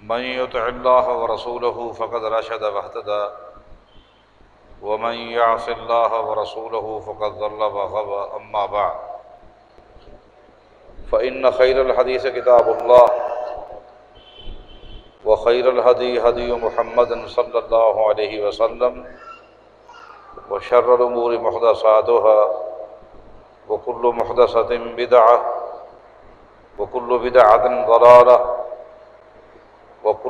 من يطع الله ورسوله فقد رشد واهتدى. ومن يعص الله ورسوله فقد ضل وغوى أما بعد. فإن خير الحديث كتاب الله. وخير الهدي هدي محمد صلى الله عليه وسلم. وشر الأمور محدثاتها. وكل محدثة بدعة. وكل بدعة ضلالة.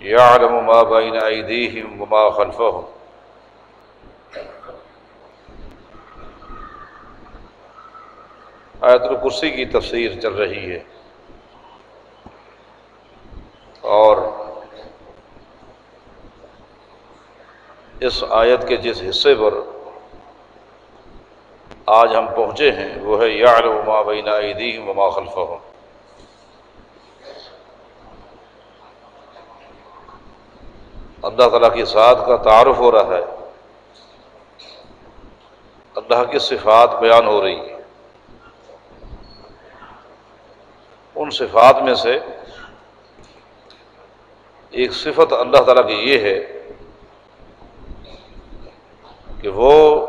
يعلم ما بين أيديهم وما خلفهم. آیت الکرسی کی تفسیر چل رہی ہے اور اس آیت کے جس حصے پر آج ہم پہنچے ہیں وہ ہے یعلم ما بین ایدیہم وما خلفہم اللہ تعالیٰ کی ذات کا تعارف ہو رہا ہے۔ اللہ کی صفات بیان ہو رہی ہے ان صفات میں سے ایک صفت اللہ تعالیٰ کی یہ ہے کہ وہ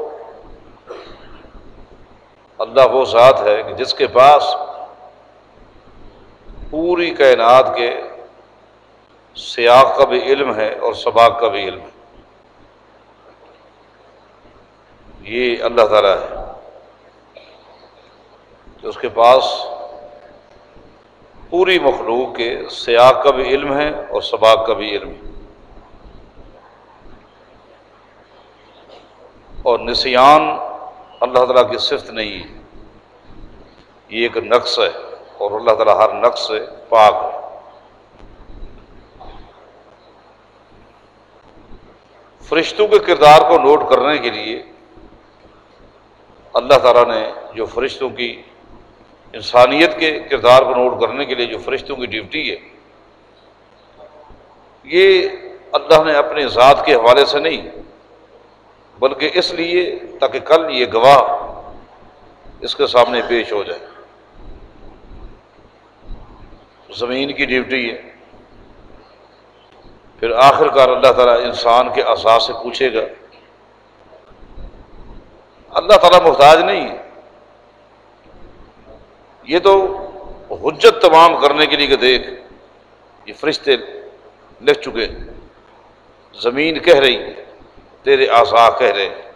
اللہ وہ ذات ہے کہ جس کے پاس پوری کائنات کے سیاق کا بھی علم ہے اور سباق کا بھی علم ہے۔ یہ اللہ تعالیٰ ہے۔ کہ اس کے پاس پوری مخلوق کے سیاق کا بھی علم ہے اور سباق کا بھی علم ہے۔ اور نسیان اللہ تعالیٰ کی صفت نہیں ہے۔ یہ ایک نقص ہے اور اللہ تعالیٰ ہر نقص سے پاک ہے۔ فرشتوں کے کردار کو نوٹ کرنے کے لیے اللہ تعالیٰ نے جو فرشتوں کی انسانیت کے کردار کو نوٹ کرنے کے لیے جو فرشتوں کی ڈیوٹی ہے، یہ اللہ نے اپنے ذات کے حوالے سے نہیں، بلکہ اس لیے تاکہ کل یہ گواہ اس کے سامنے پیش ہو جائے۔ زمین کی ڈیوٹی ہے۔ پھر آخر کار اللہ تعالیٰ انسان کے احساس سے پوچھے گا۔ اللہ تعالیٰ محتاج نہیں ہے۔ یہ تو حجت تمام کرنے کے لیے کہ دیکھ، یہ فرشتے لکھ چکے زمین کہہ رہی تیرے آسا کہہ رہے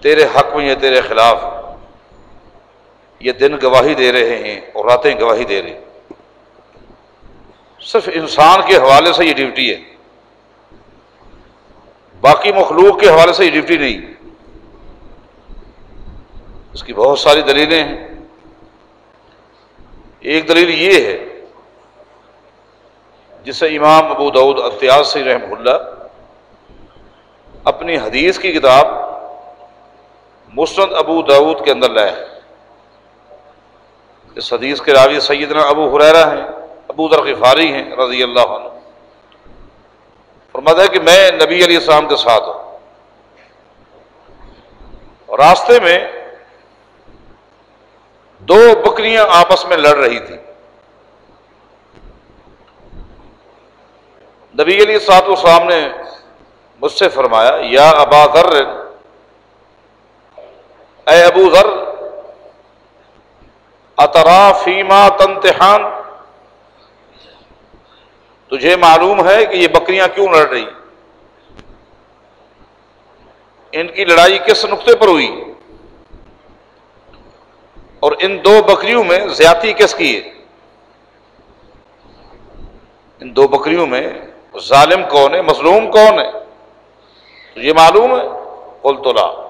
تیرے حق میں یا تیرے خلاف۔ یہ دن گواہی دے رہے ہیں اور راتیں گواہی دے رہے صرف انسان کے حوالے سے یہ ڈیوٹی ہے۔ باقی مخلوق کے حوالے سے یہ ڈیوٹی نہیں۔ اس کی بہت ساری دلیلیں ہیں۔ ایک دلیل یہ ہے جسے امام ابو دعود اختیار سے رحم اللہ اپنی حدیث کی کتاب مسند ابو دعود کے اندر لائے اس حدیث کے راوی سیدنا ابو حریرہ ہیں۔ ابو ذر غفاری ہیں، رضی اللہ عنہ۔ فرماتا ہے کہ میں نبی علیہ السلام کے ساتھ ہوں۔ راستے میں دو بکریاں آپس میں لڑ رہی تھی نبی علی سات السلام نے مجھ سے فرمایا، یا ابا ذر، اے ابو ذر اطرا فیما تنتحان؟ تجھے معلوم ہے کہ یہ بکریاں کیوں لڑ رہی؟ ان کی لڑائی کس نقطے پر ہوئی؟ اور ان دو بکریوں میں زیادتی کس کی ہے؟ ان دو بکریوں میں ظالم کون ہے؟ مظلوم کون ہے؟ یہ معلوم ہے؟ تو لا۔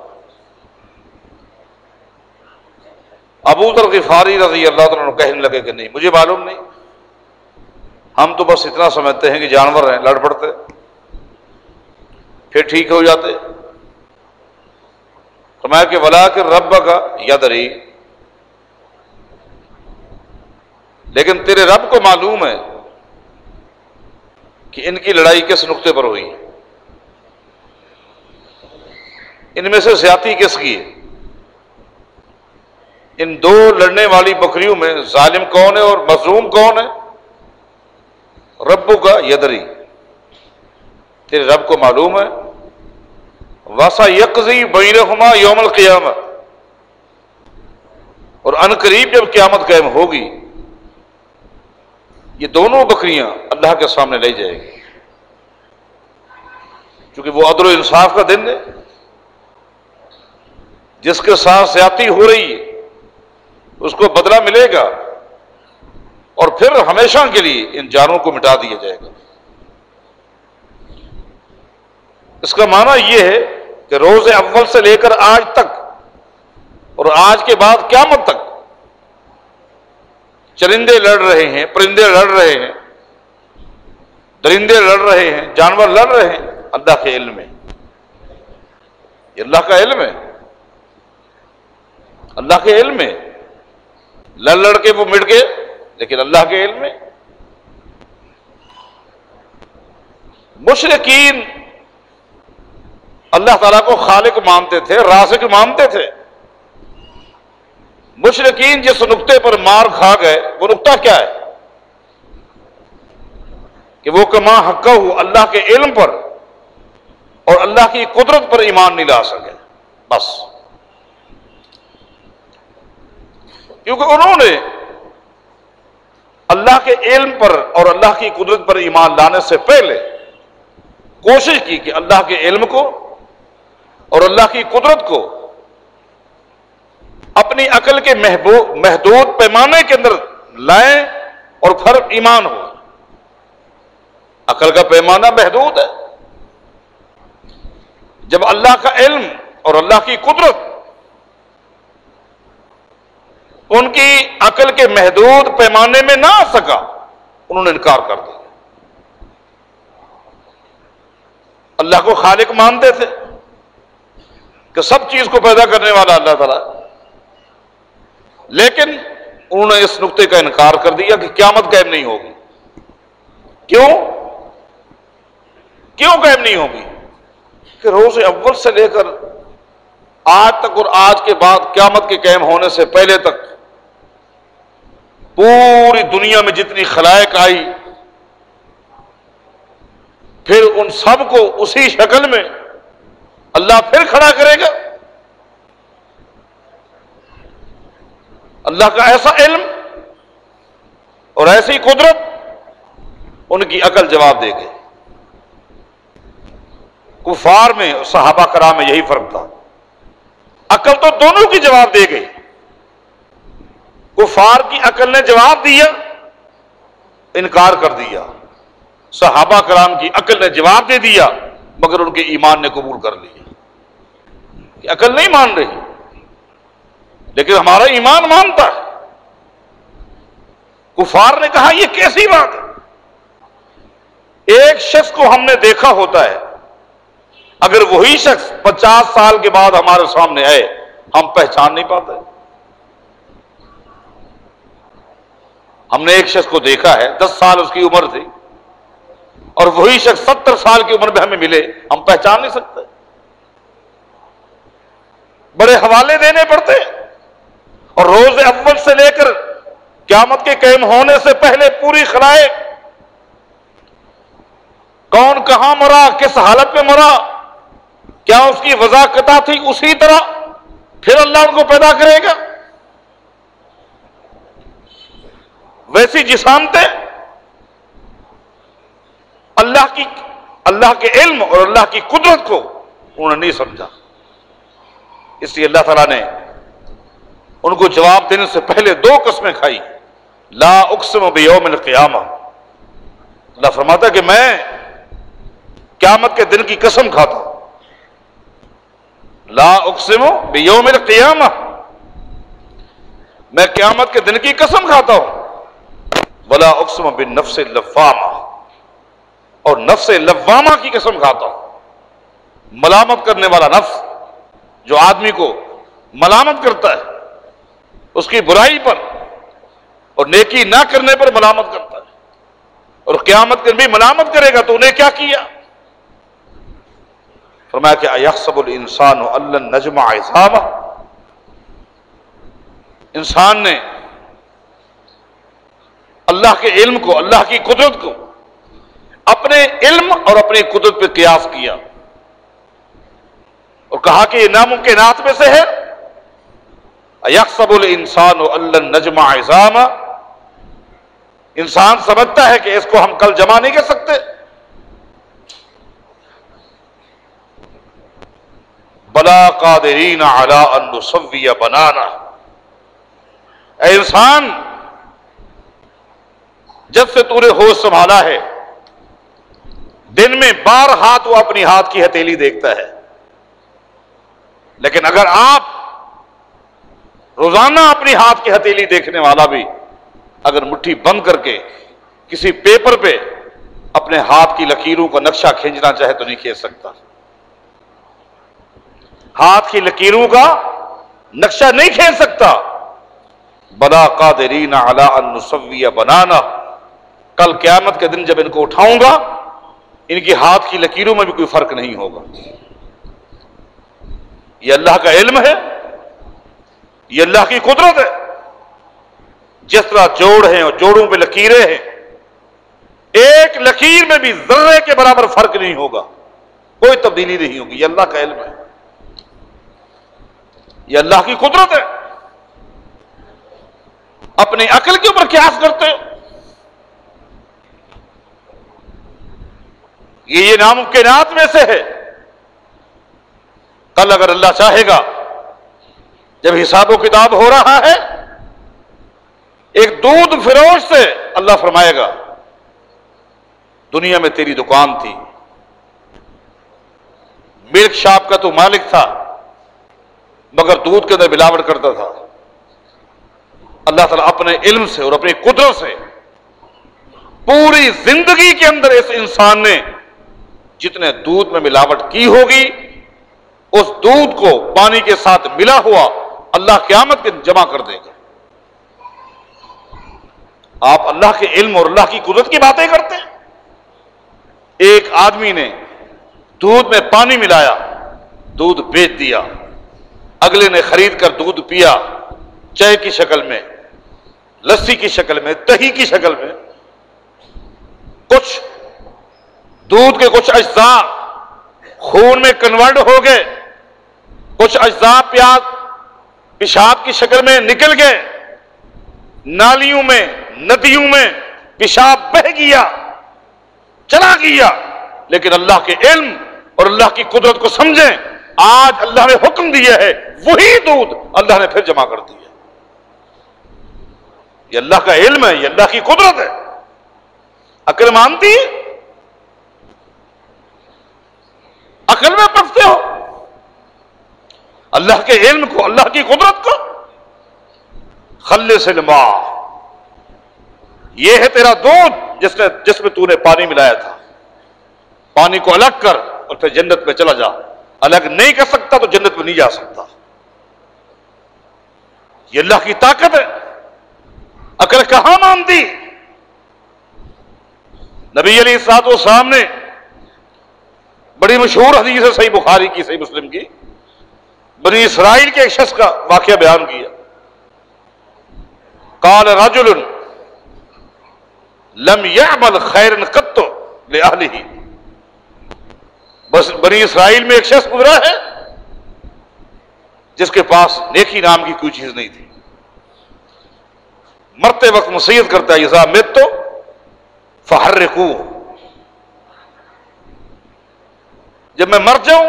ابو غفاری رضی اللہ تعالیٰ کہنے لگے کہ نہیں، مجھے معلوم نہیں۔ ہم تو بس اتنا سمجھتے ہیں کہ جانور ہیں، لڑ پڑتے۔ پھر ٹھیک ہو جاتے۔ فرمایا کہ ولا کے رب کا یدری لیکن تیرے رب کو معلوم ہے کہ ان کی لڑائی کس نقطے پر ہوئی ان میں سے زیادتی کس کی ہے؟ ان دو لڑنے والی بکریوں میں ظالم کون ہے اور مظلوم کون ہے؟ ربو کا یدری۔ تیرے رب کو معلوم ہے۔ واسا یکزی بینہما یوم القیامت۔ اور ان قریب جب قیامت قائم ہوگی، یہ دونوں بکریاں اللہ کے سامنے لے جائے گی۔ کیونکہ وہ عدل و انصاف کا دن ہے۔ جس کے ساتھ زیادتی ہو رہی ہے اس کو بدلہ ملے گا۔ اور پھر ہمیشہ کے لیے ان جانوں کو مٹا دیا جائے گا۔ اس کا معنی یہ ہے کہ روز اول سے لے کر آج تک اور آج کے بعد قیامت تک چرندے لڑ رہے ہیں، پرندے لڑ رہے ہیں، درندے لڑ رہے ہیں، جانور لڑ رہے ہیں، اللہ کے علم میں یہ اللہ کا علم ہے۔ اللہ کے علم میں لڑ لڑ کے وہ مٹ گئے۔ لیکن اللہ کے علم میں مشرقین اللہ تعالیٰ کو خالق مانتے تھے راسک مانتے تھے۔ مشرقین جس نقطے پر مار کھا گئے، وہ نقطہ کیا ہے؟ کہ وہ کما حق ہو اللہ کے علم پر اور اللہ کی قدرت پر ایمان نہیں لا سکے۔ بس۔ کیونکہ انہوں نے اللہ کے علم پر اور اللہ کی قدرت پر ایمان لانے سے پہلے کوشش کی کہ اللہ کے علم کو اور اللہ کی قدرت کو اپنی عقل کے محبوب محدود پیمانے کے اندر لائیں اور پھر ایمان ہو۔ عقل کا پیمانہ محدود ہے۔ جب اللہ کا علم اور اللہ کی قدرت ان کی عقل کے محدود پیمانے میں نہ آ سکا، انہوں نے انکار کر دیا۔ اللہ کو خالق مانتے تھے کہ سب چیز کو پیدا کرنے والا اللہ تعالیٰ۔ لیکن انہوں نے اس نقطے کا انکار کر دیا کہ قیامت قائم نہیں ہوگی۔ کیوں؟ کیوں قائم نہیں ہوگی؟ کہ روز اول سے لے کر آج تک اور آج کے بعد قیامت کے قائم ہونے سے پہلے تک پوری دنیا میں جتنی خلائق آئی، پھر ان سب کو اسی شکل میں اللہ پھر کھڑا کرے گا۔ اللہ کا ایسا علم اور ایسی قدرت ان کی عقل جواب دے گئی۔ کفار میں صحابہ کرام میں یہی فرق تھا۔ عقل تو دونوں کی جواب دے گئی۔ کفار کی عقل نے جواب دیا، انکار کر دیا۔ صحابہ کرام کی عقل نے جواب دے دیا، مگر ان کے ایمان نے قبول کر لیا۔ کہ عقل نہیں مان رہی، لیکن ہمارا ایمان مانتا ہے۔ کفار نے کہا، یہ کیسی بات ہے؟ ایک شخص کو ہم نے دیکھا ہوتا ہے، اگر وہی شخص پچاس سال کے بعد ہمارے سامنے آئے، ہم پہچان نہیں پاتے۔ ہم نے ایک شخص کو دیکھا ہے، دس سال اس کی عمر تھی۔ اور وہی شخص ستر سال کی عمر میں ہمیں ملے، ہم پہچان نہیں سکتے۔ بڑے حوالے دینے پڑتے اور روز اول سے لے کر قیامت کے قائم ہونے سے پہلے پوری خلائے کون کہاں مرا، کس حالت میں مرا، کیا اس کی وضاقتہ تھی اسی طرح پھر اللہ ان کو پیدا کرے گا؟ ویسی جسامتیں اللہ کی اللہ کے علم اور اللہ کی قدرت کو انہوں نے نہیں سمجھا۔ اس لیے اللہ تعالیٰ نے ان کو جواب دینے سے پہلے دو قسمیں کھائی۔ لا اقسم بیوم القیامہ۔ اللہ فرماتا کہ میں قیامت کے دن کی قسم کھاتا ہوں۔ لا اقسم بیوم القیامہ۔ میں قیامت کے دن کی قسم کھاتا ہوں۔ بلا اقسم بن نفس لفامہ اور نفس لوامہ کی قسم کھاتا ہوں۔ ملامت کرنے والا نفس جو آدمی کو ملامت کرتا ہے، اس کی برائی پر اور نیکی نہ کرنے پر ملامت کرتا ہے۔ اور قیامت کے بھی ملامت کرے گا تو انہیں کیا کیا؟ فرمایا کہ یکسب الانسان و اللہ نجمہ انسان نے اللہ کے علم کو، اللہ کی قدرت کو، اپنے علم اور اپنی قدرت پہ قیاس کیا۔ اور کہا کہ یہ ناممکنات میں سے ہے۔ یکسب الانسان و اللہ نجمہ اظام انسان سمجھتا ہے کہ اس کو ہم کل جمع نہیں کر سکتے۔ بلا قادرین علی ان نسوی بنانا۔ اے انسان جب سے تو نے ہوش سنبھالا ہے، دن میں بار ہاتھ وہ اپنی ہاتھ کی ہتھیلی دیکھتا ہے۔ لیکن اگر آپ روزانہ اپنی ہاتھ کی ہتھیلی دیکھنے والا بھی اگر مٹھی بند کر کے کسی پیپر پہ اپنے ہاتھ کی لکیروں کا نقشہ کھینچنا چاہے تو نہیں کھینچ سکتا۔ ہاتھ کی لکیروں کا نقشہ نہیں کھینچ سکتا۔ بلا قادرین علی ان بنانا کل قیامت کے دن جب ان کو اٹھاؤں گا، ان کی ہاتھ کی لکیروں میں بھی کوئی فرق نہیں ہوگا۔ یہ اللہ کا علم ہے، یہ اللہ کی قدرت ہے۔ جس طرح جوڑ ہیں اور جوڑوں پہ لکیریں ہیں، ایک لکیر میں بھی ذرے کے برابر فرق نہیں ہوگا۔ کوئی تبدیلی نہیں ہوگی۔ یہ اللہ کا علم ہے۔ یہ اللہ کی قدرت ہے۔ اپنے عقل کے اوپر قیاس کرتے یہ یہ ناممکنات میں سے ہے۔ کل اگر اللہ چاہے گا، جب حساب و کتاب ہو رہا ہے، ایک دودھ فروش سے اللہ فرمائے گا، دنیا میں تیری دکان تھی، ملک شاپ کا تو مالک تھا، مگر دودھ کے اندر ملاوٹ کرتا تھا۔ اللہ تعالیٰ اپنے علم سے اور اپنی قدرت سے پوری زندگی کے اندر اس انسان نے جتنے دودھ میں ملاوٹ کی ہوگی، اس دودھ کو پانی کے ساتھ ملا ہوا اللہ قیامت کے جمع کر دے گا۔ آپ اللہ کے علم اور اللہ کی قدرت کی باتیں کرتے ہیں۔ ایک آدمی نے دودھ میں پانی ملایا، دودھ بیچ دیا۔ اگلے نے خرید کر دودھ پیا، چائے کی شکل میں، لسی کی شکل میں، دہی کی شکل میں۔ کچھ دودھ کے کچھ اجزاء خون میں کنورٹ ہو گئے، کچھ اجزاء پیاز پیشاب کی شکل میں نکل گئے، نالیوں میں، ندیوں میں پیشاب بہ گیا، چلا گیا۔ لیکن اللہ کے علم اور اللہ کی قدرت کو سمجھیں، آج اللہ نے حکم دیا ہے، وہی دودھ اللہ نے پھر جمع کر دیا۔ یہ اللہ کا علم ہے، یہ اللہ کی قدرت ہے۔ عقل مانتی عقل میں پڑھتے ہو۔ اللہ کے علم کو، اللہ کی قدرت کو۔ خل سے یہ ہے تیرا دودھ جس نے، جس میں تو نے پانی ملایا تھا۔ پانی کو الگ کر اور پھر جنت میں چلا جا۔ الگ نہیں کر سکتا تو جنت میں نہیں جا سکتا۔ یہ اللہ کی طاقت ہے۔ عقل کہاں مانتی نبی علی سات و سامنے بڑی مشہور حدیث ہے صحیح بخاری کی، صحیح مسلم کی۔ بنی اسرائیل کے ایک شخص کا واقعہ بیان کیا۔ کال رجل لم يعمل خیر قط لأهله بس بنی اسرائیل میں ایک شخص گزرا ہے، جس کے پاس نیکی نام کی کوئی چیز نہیں تھی۔ مرتے وقت مسیحت کرتا ہے یہ صاحب میں تو فہر جب میں مر جاؤں،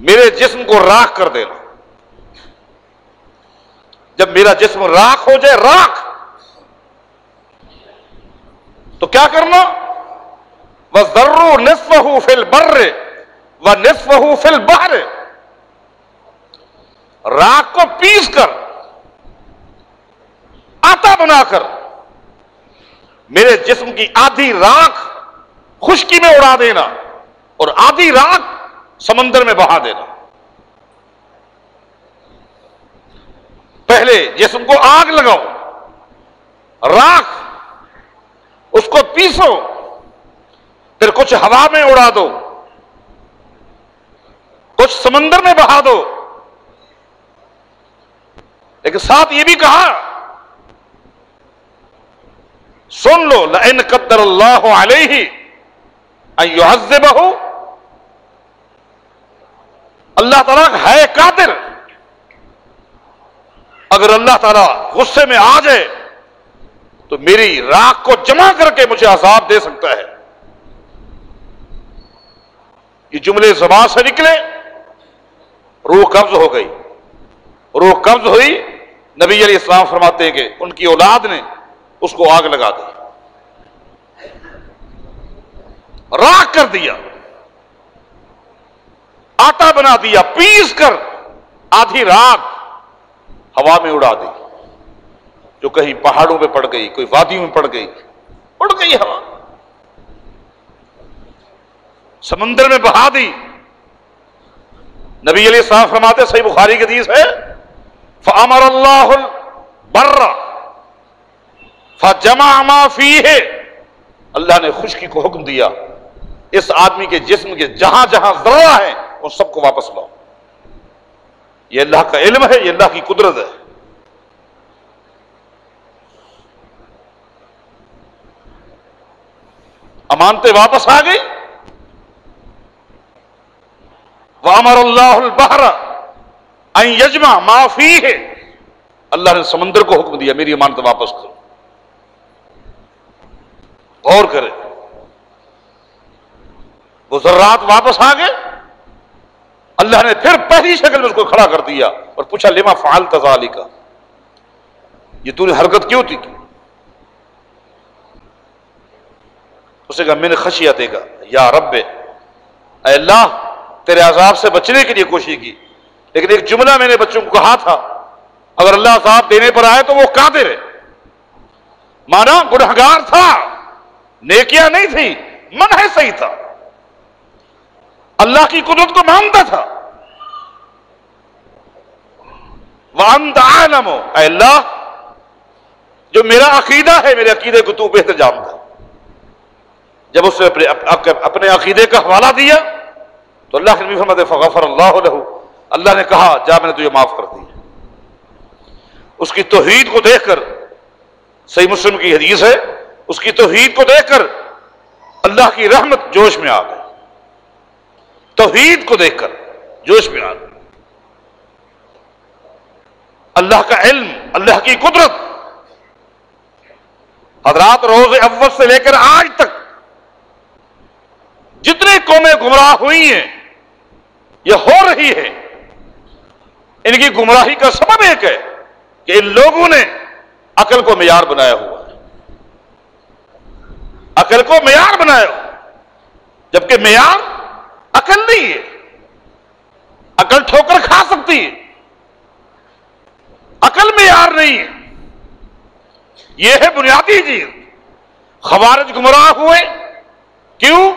میرے جسم کو راکھ کر دینا۔ جب میرا جسم راکھ ہو جائے، راکھ۔ تو کیا کرنا؟ وہ ضرور نصف ہو فل بر و نصف ہو فل بہر راکھ کو پیس کر، آتا بنا کر، میرے جسم کی آدھی راکھ خشکی میں اڑا دینا اور آدھی راکھ سمندر میں بہا دینا۔ پہلے جسم کو آگ لگاؤ، راکھ، اس کو پیسو، پھر کچھ ہوا میں اڑا دو، کچھ سمندر میں بہا دو۔ لیکن ساتھ یہ بھی کہا، سن لو، لئن قدر اللہ علیہ بہو اللہ تعالیٰ ہے قادر۔ اگر اللہ تعالیٰ غصے میں آ جائے، تو میری راک کو جمع کر کے مجھے عذاب دے سکتا ہے۔ یہ جملے زبان سے نکلے، روح قبض ہو گئی۔ روح قبض ہوئی، نبی علیہ السلام فرماتے ہیں کہ ان کی اولاد نے اس کو آگ لگا دی۔ راک کر دیا۔ آٹا بنا دیا، پیس کر آدھی رات ہوا میں اڑا دی۔ جو کہیں پہاڑوں پہ پڑ گئی، کوئی وادیوں میں پڑ گئی، اڑ گئی ہوا۔ سمندر میں بہا دی۔ نبی علیہ السلام فرماتے صحیح بخاری کے دیس ہے فامر اللہ بر فجمع ما فیہ اللہ نے خشکی کو حکم دیا۔ اس آدمی کے جسم کے جہاں جہاں ذرا ہے ان سب کو واپس لاؤ۔ یہ اللہ کا علم ہے، یہ اللہ کی قدرت ہے۔ امانتے واپس آ گئی۔ وامر اللہ البحر یجما معافی ہے اللہ نے سمندر کو حکم دیا، میری امانت واپس کرو۔ غور کرے۔ وہ ذرات واپس آ گئے۔ اللہ نے پھر پہلی شکل میں اس کو کھڑا کر دیا اور پوچھا، لما فعال تزالی کا یہ تو نے حرکت کیوں تھی اسے کہا میں نے خشیا دے گا یا رب، اے اللہ، تیرے عذاب سے بچنے کے لیے کوشش کی۔ لیکن ایک جملہ میں نے بچوں کو کہا تھا، اگر اللہ عذاب دینے پر آئے تو وہ قادر ہے۔ مانا، گنہگار تھا، نیکیاں نہیں تھی من ہے صحیح تھا۔ اللہ کی قدرت کو مانتا تھا۔ اے اللہ، جو میرا عقیدہ ہے، میرے عقیدے کو تو بہتر جانتا۔ جب اس نے اپنے عقیدے کا حوالہ دیا، تو اللہ کے فرماتے، فغفر اللہ علیہ اللہ نے کہا، جا، میں نے تجھے معاف کر دیا اس کی توحید کو دیکھ کر، صحیح مسلم کی حدیث ہے، اس کی توحید کو دیکھ کر اللہ کی رحمت جوش میں آ گئی۔ توحید کو دیکھ کر، جوش میں آ گئی اللہ کا علم، اللہ کی قدرت۔ حضرات روز اول سے لے کر آج تک جتنے قومیں گمراہ ہوئی ہیں، یہ ہو رہی ہے ان کی گمراہی کا سبب ایک ہے کہ ان لوگوں نے عقل کو معیار بنایا ہوا ہے۔ عقل کو معیار بنایا ہوا جبکہ معیار عقل نہیں ہے۔ عقل ٹھوکر کھا سکتی ہے۔ عقل معیار نہیں ہے۔ یہ ہے بنیادی چیز۔ خوارج گمراہ ہوئے۔ کیوں؟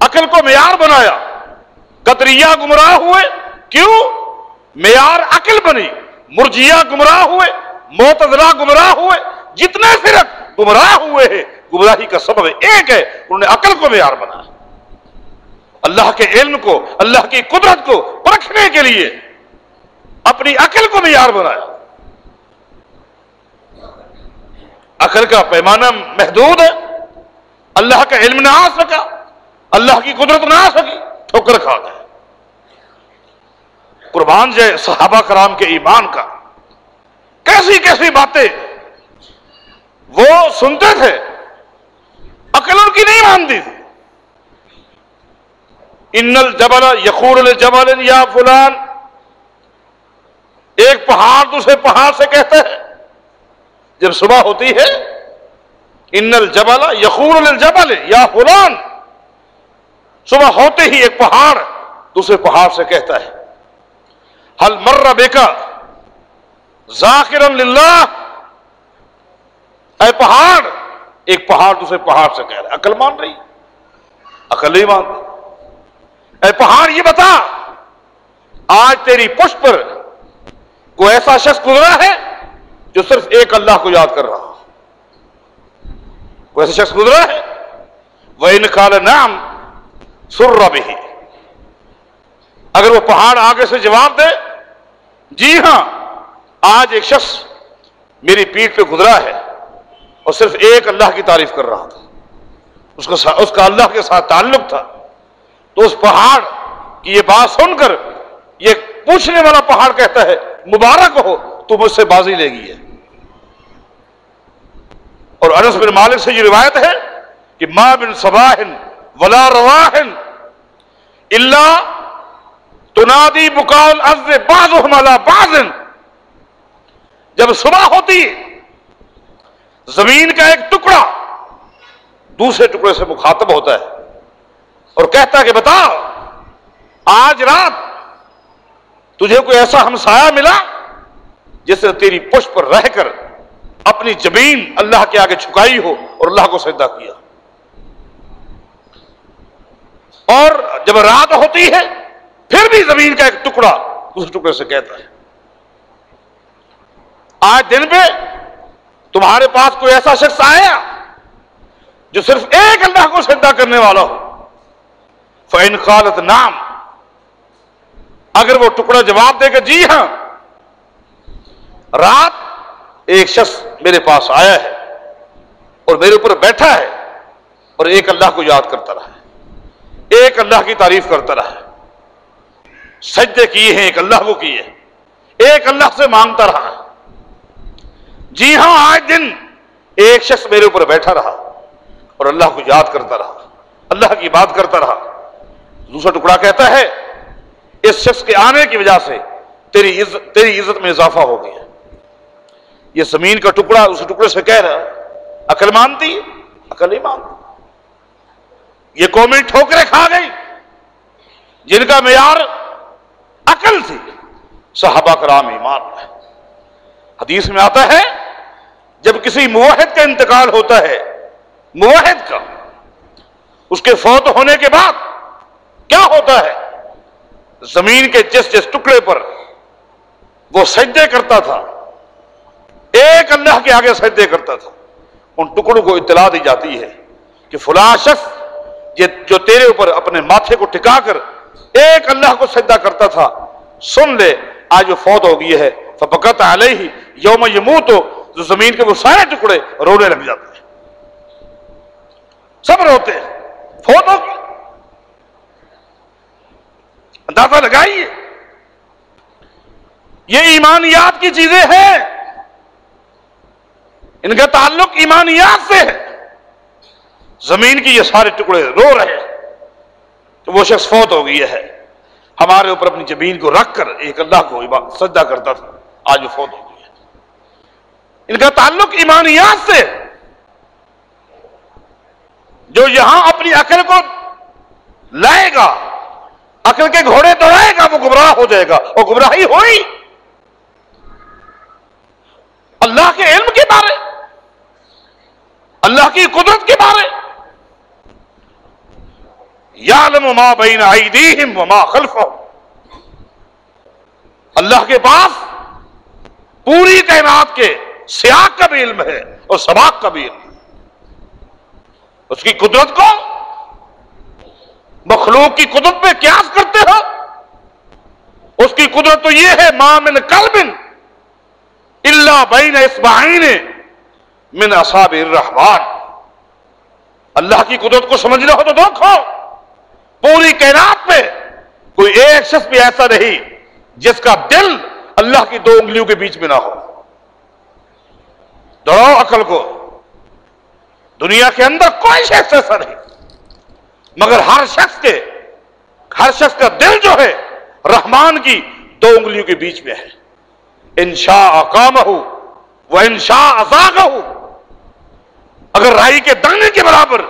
عقل کو معیار بنایا۔ قطریہ گمراہ ہوئے۔ کیوں؟ معیار عقل بنی۔ مرجیا گمراہ ہوئے۔ موتلا گمراہ ہوئے۔ جتنے فرق گمراہ ہوئے ہیں، گمراہی کا سبب ایک ہے۔ انہوں نے عقل کو معیار بنا اللہ کے علم کو، اللہ کی قدرت کو پرکھنے کے لیے اپنی عقل کو معیار بنایا۔ عقل کا پیمانہ محدود ہے، اللہ کا علم نہ آ سکا، اللہ کی قدرت نہ آ سکی، ٹھوکر کھا گئے۔ قربان جائے صحابہ کرام کے ایمان کا۔ کیسی کیسی باتیں وہ سنتے تھے، عقل ان کی نہیں مانتی تھی۔ ان الجبل یقور الجبل یا فلان۔ ایک پہاڑ دوسرے پہاڑ سے کہتے ہیں جب صبح ہوتی ہے ان الجبل یقور الجبل یا فلان۔ صبح ہوتے ہی ایک پہاڑ دوسرے پہاڑ سے کہتا ہے۔ حل مر بے کا ذاکر للہ۔ اے پہاڑ، ایک پہاڑ دوسرے پہاڑ سے کہہ رہا ہے۔ عقل مان رہی؟ عقل نہیں مانتی اے پہاڑ، یہ بتا۔ آج تیری پشت پر کوئی ایسا شخص گزرا ہے جو صرف ایک اللہ کو یاد کر رہا کوئی ایسا شخص گزرا ہے؟ وہ انکال نام سر بھی اگر وہ پہاڑ آگے سے جواب دے جی ہاں آج ایک شخص میری پیٹ پہ گزرا ہے اور صرف ایک اللہ کی تعریف کر رہا تھا۔ اس کا اس کا اللہ کے ساتھ تعلق تھا۔ تو اس پہاڑ کی یہ بات سن کر یہ پوچھنے والا پہاڑ کہتا ہے، مبارک ہو، تو مجھ سے بازی لے گی ہے. اور انس بن مالک سے یہ روایت ہے کہ ماں بن سباہن ولا رواہن اللہ تنادی بکال از باز بازن جب صبح ہوتی زمین کا ایک ٹکڑا دوسرے ٹکڑے سے مخاطب ہوتا ہے۔ اور کہتا کہ بتا، آج رات تجھے کوئی ایسا ہمسایا ملا جس نے تیری پشت پر رہ کر اپنی زمین اللہ کے آگے چھکائی ہو اور اللہ کو سجدہ کیا؟ اور جب رات ہوتی ہے، پھر بھی زمین کا ایک ٹکڑا اس ٹکڑے سے کہتا ہے، آج دن پہ تمہارے پاس کوئی ایسا شخص آیا جو صرف ایک اللہ کو سجدہ کرنے والا ہو؟ فین خالت نام اگر وہ ٹکڑا جواب دے گا جی ہاں رات ایک شخص میرے پاس آیا ہے اور میرے اوپر بیٹھا ہے اور ایک اللہ کو یاد کرتا رہا ہے، ایک اللہ کی تعریف کرتا رہا ہے۔ سجدے کیے ہیں، ایک اللہ کو کیے ایک اللہ سے مانگتا رہا جی ہاں آج دن ایک شخص میرے اوپر بیٹھا رہا اور اللہ کو یاد کرتا رہا، اللہ کی بات کرتا رہا۔ دوسرا ٹکڑا کہتا ہے، اس شخص کے آنے کی وجہ سے تیری عزت تیری عزت میں اضافہ ہو گیا۔ یہ زمین کا ٹکڑا اس ٹکڑے سے کہہ رہا، عقل مانتی، عقل نہیں مانتی۔ یہ قومی ٹھوکرے کھا گئی، جن کا معیار عقل تھی۔ صحابہ کرام ایمان ہے حدیث میں آتا ہے، جب کسی موحد کا انتقال ہوتا ہے، موحد کا، اس کے فوت ہونے کے بعد کیا ہوتا ہے؟ زمین کے جس جس ٹکڑے پر وہ سجدے کرتا تھا، ایک اللہ کے آگے سجدے کرتا تھا، ان ٹکڑوں کو اطلاع دی جاتی ہے کہ فلاں شخص جو تیرے اوپر اپنے ماتھے کو ٹکا کر ایک اللہ کو سجدہ کرتا تھا، سن لے، آج وہ فوت ہو گئی ہے۔ فقت علیہ، یوم یمو تو زمین کے وہ سارے ٹکڑے رونے لگ جاتے ہیں۔ سب روتے ہیں، فوت ہو گئی اندازہ لگائیے۔ یہ ایمانیات کی چیزیں ہیں۔ ان کا تعلق ایمانیات سے ہے۔ زمین کی یہ سارے ٹکڑے رو رہے ہیں۔ تو وہ شخص فوت ہو گئی ہے۔ ہمارے اوپر اپنی زمین کو رکھ کر ایک اللہ کو سجدہ کرتا تھا۔ آج وہ فوت ہو گئی ہے۔ ان کا تعلق ایمانیات سے جو یہاں اپنی عقل کو لائے گا۔ عقل کے گھوڑے تو لائے گا وہ گمراہ ہو جائے گا وہ گمراہی ہوئی۔ اللہ کے علم کے بارے۔ اللہ کی قدرت کے بارے۔ ما بین ایدیہم وما خلفہم۔ اللہ کے پاس پوری کائنات کے سیاق کا بھی علم ہے اور سباق کا بھی علم۔ ہے اس کی قدرت کو مخلوق کی قدرت پہ قیاس کرتے ہو؟ اس کی قدرت تو یہ ہے مامن کلبن اللہ بین اسماعین من اصاب الرحمان اللہ کی قدرت کو سمجھ ہو تو دیکھو۔ پوری کائنات میں کوئی ایک شخص بھی ایسا نہیں جس کا دل اللہ کی دو انگلیوں کے بیچ میں نہ ہو۔ دوڑاؤ عقل کو۔ دنیا کے اندر کوئی شخص ایسا نہیں۔ مگر ہر شخص کے، ہر شخص کا دل جو ہے، رحمان کی دو انگلیوں کے بیچ میں ہے۔ انشاء اقام ہو وہ انشاء ازاغ ہو اگر رائی کے دانے کے برابر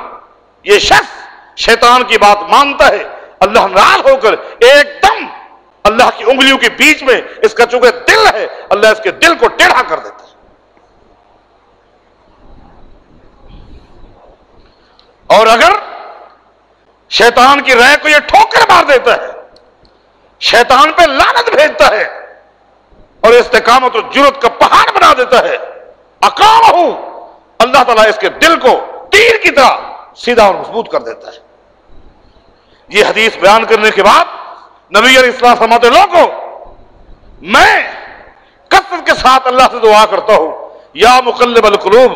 یہ شخص شیطان کی بات مانتا ہے، اللہ ناراض ہو کر ایک دم اللہ کی انگلیوں کے بیچ میں اس کا چونکہ دل ہے، اللہ اس کے دل کو ٹیڑھا کر دیتا ہے۔ اور اگر شیطان کی رائے کو یہ ٹھوکر مار دیتا ہے۔ شیطان پہ لانت بھیجتا ہے۔ اور استقامت و جرت کا پہاڑ بنا دیتا ہے۔ اکام ہوں اللہ تعالیٰ اس کے دل کو تیر کی طرح سیدھا اور مضبوط کر دیتا ہے۔ یہ حدیث بیان کرنے کے بعد نبی علیہ السلام فرماتے لوگوں، میں کثرت کے ساتھ اللہ سے دعا کرتا ہوں۔ یا مقلب القلوب،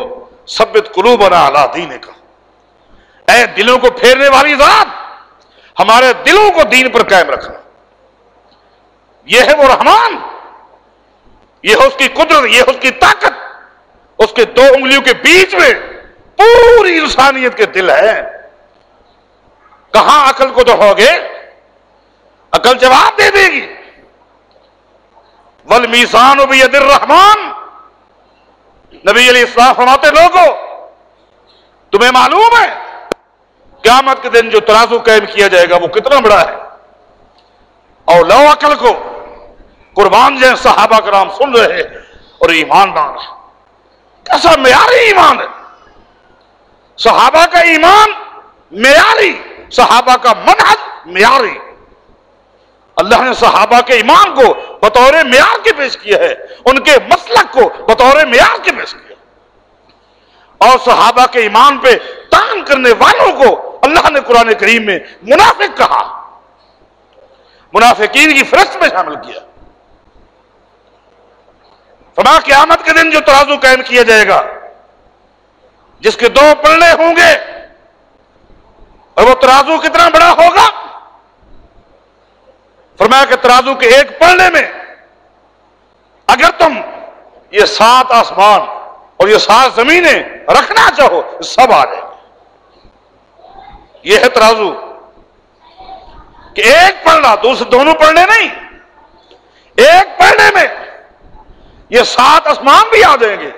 ثبت قلوب اور اعلیٰ دین کا اے دلوں کو پھیرنے والی ذات، ہمارے دلوں کو دین پر قائم رکھنا۔ یہ ہے وہ رحمان۔ یہ ہے اس کی قدرت، یہ ہے اس کی طاقت۔ اس کے دو انگلیوں کے بیچ میں پوری انسانیت کے دل ہے کہاں عقل کو تو ہوگے عقل جواب دے دے گی۔ ول میسان و ادر رحمان نبی علی السلام فرماتے لوگوں تمہیں معلوم ہے قیامت کے دن جو ترازو قائم کیا جائے گا وہ کتنا بڑا ہے۔ اور لو عقل کو قربان جائیں صحابہ کرام، سن رہے اور ایماندار ہے کیسا معیاری ایمان ہے۔ صحابہ کا ایمان معیاری، صحابہ کا منحج معیاری۔ اللہ نے صحابہ کے ایمان کو بطور معیار کے پیش کیا ہے، ان کے مسلک کو بطور معیار کے پیش کیا۔ اور صحابہ کے ایمان پہ تان کرنے والوں کو اللہ نے قرآن کریم میں منافق کہا۔ منافقین کی فرست میں شامل کیا۔ فما قیامت کے دن جو ترازو قائم کیا جائے گا، جس کے دو پلڑے ہوں گے، اور وہ ترازو کتنا بڑا ہوگا؟ فرمایا کہ ترازو کے ایک پلڑے میں اگر تم یہ سات آسمان اور یہ سات زمینیں رکھنا چاہو، سب آ جائے یہ ہے ترازو کہ ایک پلڑا دوسرے دونوں پڑھنے نہیں۔ ایک پڑھنے میں یہ سات آسمان بھی آ جائیں گے،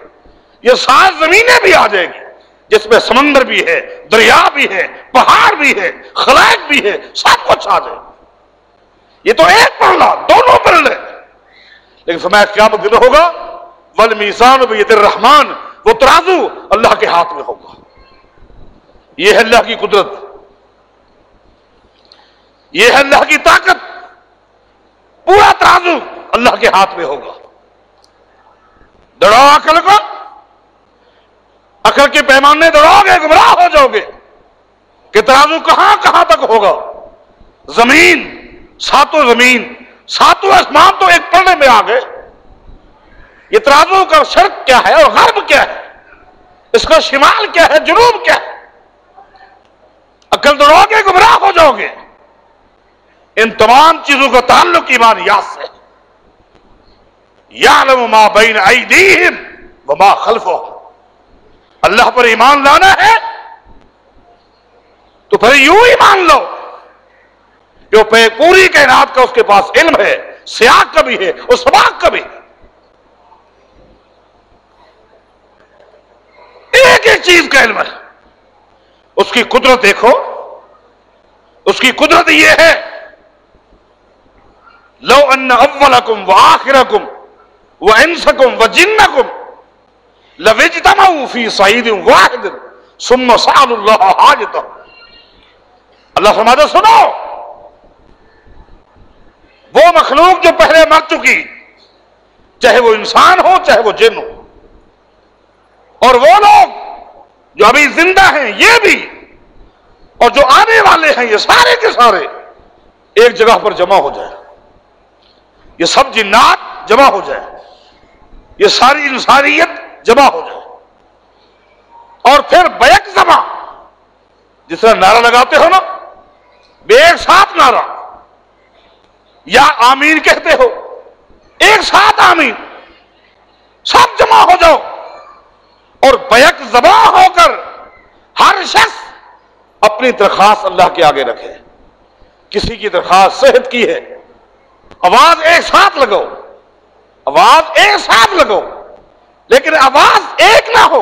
یہ سات زمینیں بھی آ جائیں گی، جس میں سمندر بھی ہے، دریا بھی ہے، پہاڑ بھی ہے، خلائق بھی ہے، سب کچھ آ جائے۔ یہ تو ایک پڑھنا دونوں پڑھ لیں۔ لیکن فرمایا کیا دن ہوگا؟ ول میزان بھی رحمان وہ ترازو اللہ کے ہاتھ میں ہوگا۔ یہ ہے اللہ کی قدرت۔ یہ ہے اللہ کی طاقت۔ پورا ترازو اللہ کے ہاتھ میں ہوگا۔ دوڑاؤ عقل کو۔ عقل کے پیمانے دوڑاؤ گے، گمراہ ہو جاؤ گے۔ کہ ترازو کہاں کہاں تک ہوگا؟ زمین، ساتوں زمین، ساتوں آسمان تو ایک پڑھنے میں آ گئے۔ یہ ترازو کا شرک کیا ہے اور غرب کیا ہے؟ اس کا شمال کیا ہے، جنوب کیا ہے؟ عقل دوڑاؤ گے، گمراہ ہو جاؤ گے۔ ان تمام چیزوں کا تعلق ایمان یاد سے یعلم ما بین ایدیہم وما خلفہ اللہ پر ایمان لانا ہے تو پھر یوں ایمان لو جو پوری کائنات کا اس کے پاس علم ہے، سیاق کا بھی ہے، اور سباق کا بھی۔ ہے ایک ایک چیز کا علم ہے۔ اس کی قدرت دیکھو۔ اس کی قدرت یہ ہے لو ان اولکم و آخرکم وَإِنسَكُمْ وَجِنَّكُمْ لَوِجْتَمَعُوا فِي صَعِيدٍ وَاحِدٍ ثُمَّ سَعَلُ اللَّهَ حَاجِتَهُ اللہ فرماتا سنو۔ وہ مخلوق جو پہلے مر چکی، چاہے وہ انسان ہو، چاہے وہ جن ہو۔ اور وہ لوگ جو ابھی زندہ ہیں، یہ بھی، اور جو آنے والے ہیں، یہ سارے کے سارے ایک جگہ پر جمع ہو جائے یہ سب جنات جمع ہو جائے یہ ساری انسانیت جمع ہو جائے اور پھر بیک جمع جس طرح نعرہ لگاتے ہو نا بے ایک ساتھ نعرہ، یا آمین کہتے ہو، ایک ساتھ آمین، سب جمع ہو جاؤ اور بیک زباں ہو کر ہر شخص اپنی درخواست اللہ کے آگے رکھے، کسی کی درخواست صحت کی ہے آواز ایک ساتھ لگاؤ آواز ایک ساتھ لگاؤ لیکن آواز ایک نہ ہو،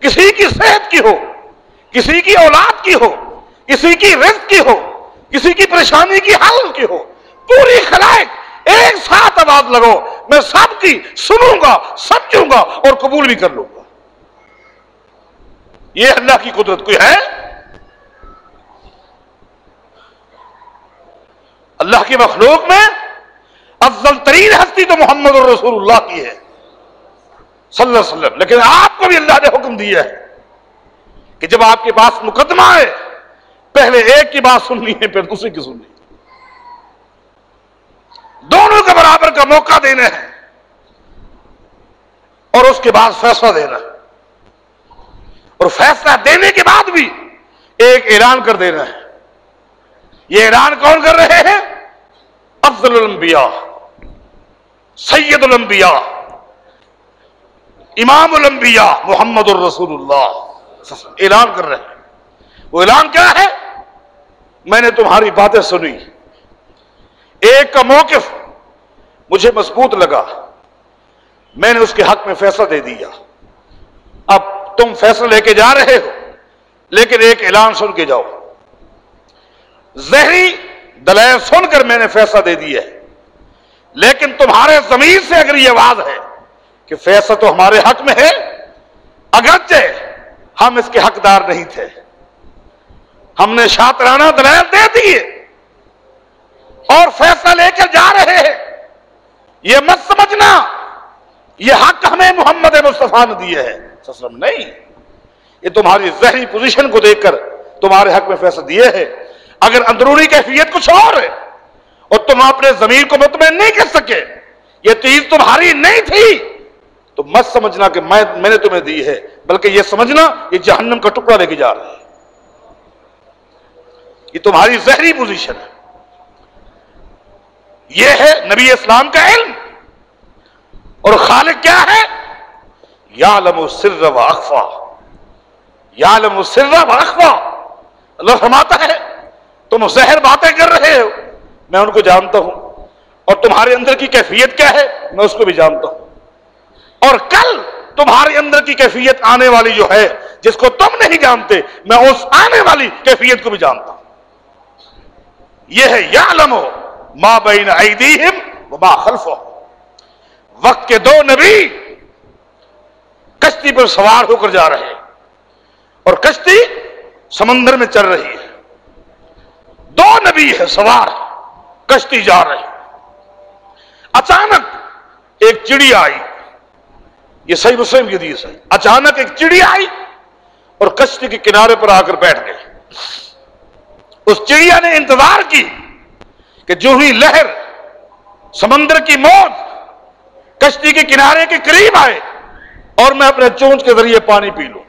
کسی کی صحت کی ہو، کسی کی اولاد کی ہو، کسی کی رزق کی ہو، کسی کی پریشانی کی حل کی ہو۔ پوری خلائق ایک ساتھ آواز لگو۔ میں سب کی سنوں گا، سمجھوں گا اور قبول بھی کر لوں گا۔ یہ اللہ کی قدرت کوئی ہے؟ اللہ کی مخلوق میں افضل ترین ہستی تو محمد الرسول اللہ کی ہے۔ صلی اللہ علیہ وسلم۔ لیکن آپ کو بھی اللہ نے حکم دیا ہے کہ جب آپ کے پاس مقدمہ ہے، پہلے ایک کی بات سننی ہے، پھر دوسری کی سننی دونوں کے برابر کا موقع دینا ہے اور اس کے بعد فیصلہ دینا ہے۔ اور فیصلہ دینے کے بعد بھی ایک اعلان کر دینا ہے۔ یہ اعلان کون کر رہے ہیں؟ افضل الانبیاء۔ سید الانبیاء، امام الانبیاء محمد الرسول اللہ اعلان کر رہے ہیں۔ وہ اعلان کیا ہے؟ میں نے تمہاری باتیں سنی۔ ایک کا موقف مجھے مضبوط لگا۔ میں نے اس کے حق میں فیصلہ دے دیا۔ اب تم فیصلہ لے کے جا رہے ہو، لیکن ایک اعلان سن کے جاؤ۔ زہری دلائل سن کر میں نے فیصلہ دے دیا ہے۔ لیکن تمہارے زمین سے اگر یہ آواز ہے کہ فیصلہ تو ہمارے حق میں ہے، اگرچہ ہم اس کے حقدار نہیں تھے۔ ہم نے شاطرانہ دلائل دے دیے اور فیصلہ لے کر جا رہے ہیں۔ یہ مت سمجھنا، یہ حق ہمیں محمد مصطفیٰ نے دیے ہے نہیں۔ یہ تمہاری ذہنی پوزیشن کو دیکھ کر تمہارے حق میں فیصلہ دیے ہے اگر اندرونی کیفیت کچھ اور ہے اور تم اپنے زمین کو مطمئن نہیں کر سکے۔ یہ چیز تمہاری نہیں تھی۔ تو مت سمجھنا کہ میں میں نے تمہیں دی ہے، بلکہ یہ سمجھنا یہ جہنم کا ٹکڑا لے کے جا رہا ہے یہ تمہاری ذہنی پوزیشن ہے۔ یہ ہے نبی اسلام کا علم۔ اور خالق کیا ہے؟ یا لم سر و اخوا یا لم سر و اخوا اللہ فرماتا ہے، تم زہر باتیں کر رہے ہو۔ میں ان کو جانتا ہوں۔ اور تمہارے اندر کی کیفیت کیا ہے؟ میں اس کو بھی جانتا ہوں۔ اور کل تمہارے اندر کی کیفیت آنے والی جو ہے، جس کو تم نہیں جانتے، میں اس آنے والی کیفیت کو بھی جانتا ہوں۔ یہ ہے یا لمو ماں بین و ما خلف وقت کے دو نبی کشتی پر سوار ہو کر جا رہے ہیں۔ اور کشتی سمندر میں چل رہی ہے۔ دو نبی ہے سوار۔ کشتی جا رہے اچانک ایک چڑیا آئی۔ یہ صحیح مسلم کی دیس ہے۔ اچانک ایک چڑیا آئی اور کشتی کے کنارے پر آ کر بیٹھ گئے اس چڑیا نے انتظار کی کہ جو ہی لہر، سمندر کی موت کشتی کے کنارے کے قریب آئے اور میں اپنے چونچ کے ذریعے پانی پی لوں۔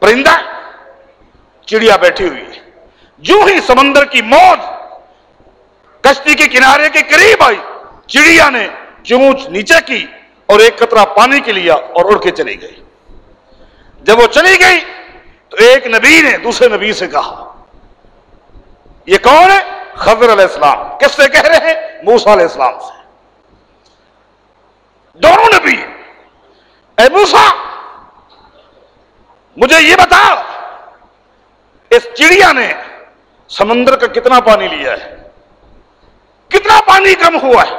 پرندہ چڑیا بیٹھی ہوئی ہے۔ جو ہی سمندر کی موج کشتی کے کنارے کے قریب آئی، چڑیا نے چونچ نیچے کی اور ایک قطرہ پانی کے لیا اور اڑ کے چلی گئی۔ جب وہ چلی گئی تو ایک نبی نے دوسرے نبی سے کہا، یہ کون ہے؟ خضر علیہ السلام۔ کس سے کہہ رہے ہیں؟ موسا علیہ السلام سے۔ دونوں نبی، اے موسا مجھے یہ بتا اس چڑیا نے سمندر کا کتنا پانی لیا ہے؟ کتنا پانی کم ہوا ہے؟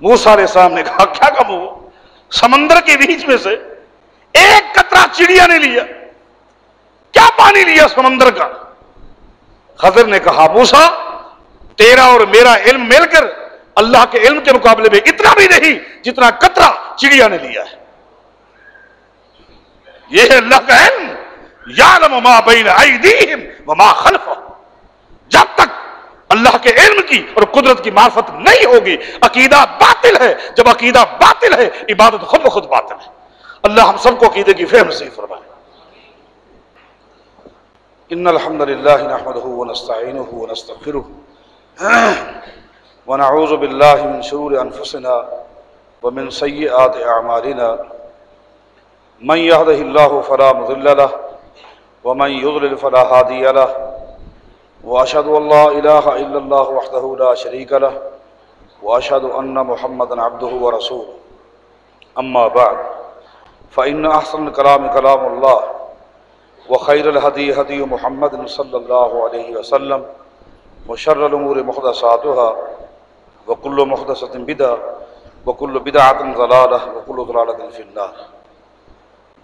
موسا علیہ السلام نے کہا، کیا کم ہوا؟ سمندر کے بیچ میں سے ایک قطرہ چڑیا نے لیا۔ کیا پانی لیا سمندر کا؟ خضر نے کہا موسا تیرا اور میرا علم مل کر اللہ کے علم کے مقابلے میں اتنا بھی نہیں جتنا قطرہ چڑیا نے لیا ہے۔ یہ ہے اللہ کا علم۔ یعلم ما بین ایدیہم وما خلفہم جب تک اللہ کے علم کی اور قدرت کی معرفت نہیں ہوگی۔ عقیدہ باطل ہے۔ جب عقیدہ باطل ہے، عبادت خود بخود باطل ہے۔ اللہ ہم سب کو عقیدے کی فہم سے فرمائے۔ ان الحمد للہ نحمده ونستعینه ونستغفره ونعوذ باللہ من شرور انفسنا ومن سیئات اعمالنا۔ من يهده الله فلا مضل له، ومن يضلل فلا هادي له۔ واشهد ان لا اله الا الله وحده لا شريك له واشهد ان محمدا عبده ورسوله. اما بعد فان احسن الكلام كلام الله، وخير الهدي هدي محمد صلى الله عليه وسلم، وشر الامور محدثاتها، وكل محدثه بدعه وكل بدعه ضلاله وكل ضلاله في النار.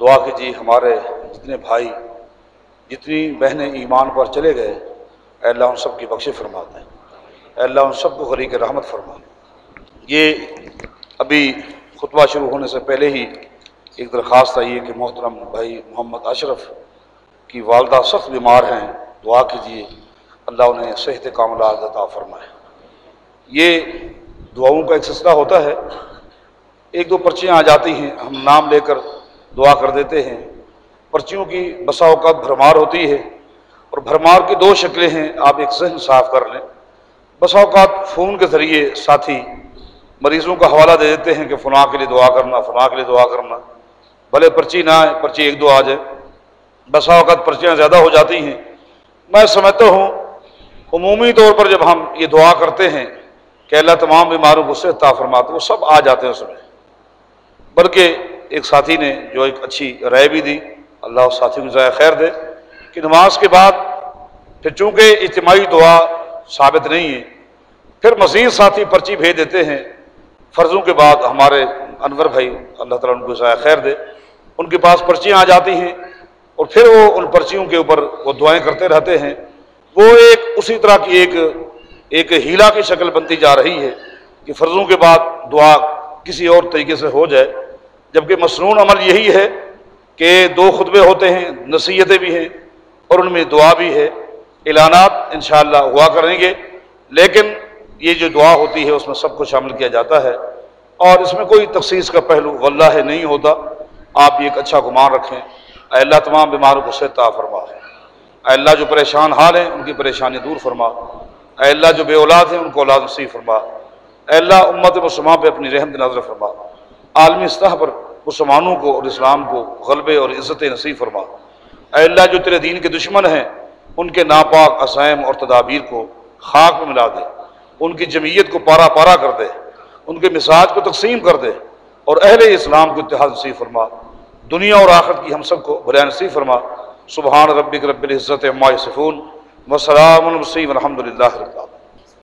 دعا کیجیے ہمارے جتنے بھائی، جتنی بہنیں ایمان پر چلے گئے اے اللہ ان سب کی بخش فرما دیں اے اللہ ان سب کو غریق رحمت فرما یہ ابھی خطبہ شروع ہونے سے پہلے ہی ایک درخواست آئی ہے کہ محترم بھائی محمد اشرف کی والدہ سخت بیمار ہیں، دعا کیجیے اللہ انہیں صحت کاملات عطا فرمائے۔ یہ دعاؤں کا ایک سلسلہ ہوتا ہے۔ ایک دو پرچیاں آ جاتی ہیں، ہم نام لے کر دعا کر دیتے ہیں۔ پرچیوں کی بسا اوقات بھرمار ہوتی ہے۔ اور بھرمار کی دو شکلیں ہیں، آپ ایک ذہن صاف کر لیں۔ بسا اوقات فون کے ذریعے ساتھی مریضوں کا حوالہ دے دیتے ہیں کہ فلاں کے لیے دعا کرنا، فلاں کے لیے دعا کرنا۔ بھلے پرچی نہ آئے، پرچی ایک دو آ جائے۔ بسا اوقات پرچیاں زیادہ ہو جاتی ہیں۔ میں سمجھتا ہوں، عمومی طور پر جب ہم یہ دعا کرتے ہیں کہ اللہ تمام بیماروں کو صحت عطا فرماتے، وہ سب آ جاتے ہیں اس میں۔ بلکہ ایک ساتھی نے جو ایک اچھی رائے بھی دی، اللہ اس ساتھی کو ضائع خیر دے۔ کہ نماز کے بعد پھر چونکہ اجتماعی دعا ثابت نہیں ہے، پھر مزید ساتھی پرچی بھیج دیتے ہیں۔ فرضوں کے بعد ہمارے انور بھائی، اللہ تعالیٰ ان کو ضائع خیر دے۔ ان کے پاس پرچیاں آ جاتی ہیں اور پھر وہ ان پرچیوں کے اوپر وہ دعائیں کرتے رہتے ہیں۔ وہ ایک اسی طرح کی ایک ایک ہیلا کی شکل بنتی جا رہی ہے کہ فرضوں کے بعد دعا کسی اور طریقے سے ہو جائے۔ جبکہ مصنون عمل یہی ہے کہ دو خطبے ہوتے ہیں، نصیحتیں بھی ہیں۔ اور ان میں دعا بھی ہے۔ اعلانات انشاءاللہ ہوا کریں گے۔ لیکن یہ جو دعا ہوتی ہے، اس میں سب کو شامل کیا جاتا ہے۔ اور اس میں کوئی تخصیص کا پہلو واللہ ہے، نہیں ہوتا۔ آپ بھی ایک اچھا گمان رکھیں۔ اے اللہ، تمام بیماروں کو صحت عطا فرما۔ اے اللہ، جو پریشان حال ہیں، ان کی پریشانی دور فرما۔ اے اللہ، جو بے اولاد ہیں، ان کو اولاد نصیب فرما۔ اے اللہ، امت مسلمان پہ اپنی رحمت نظر فرما۔ عالمی سطح پر مسلمانوں کو اور اسلام کو غلبے اور عزت نصیب فرما۔ اے اللہ جو تیرے دین کے دشمن ہیں، ان کے ناپاک عزائم اور تدابیر کو خاک میں ملا دے، ان کی جمعیت کو پارا پارا کر دے، ان کے مزاج کو تقسیم کر دے اور اہل اسلام کو اتحاد نصیب فرما۔ دنیا اور آخرت کی ہم سب کو بھلا نصیب فرما۔ سبحان ربک رب العزت عما یصفون وسلام المسیم الحمد للہ رب العالمین۔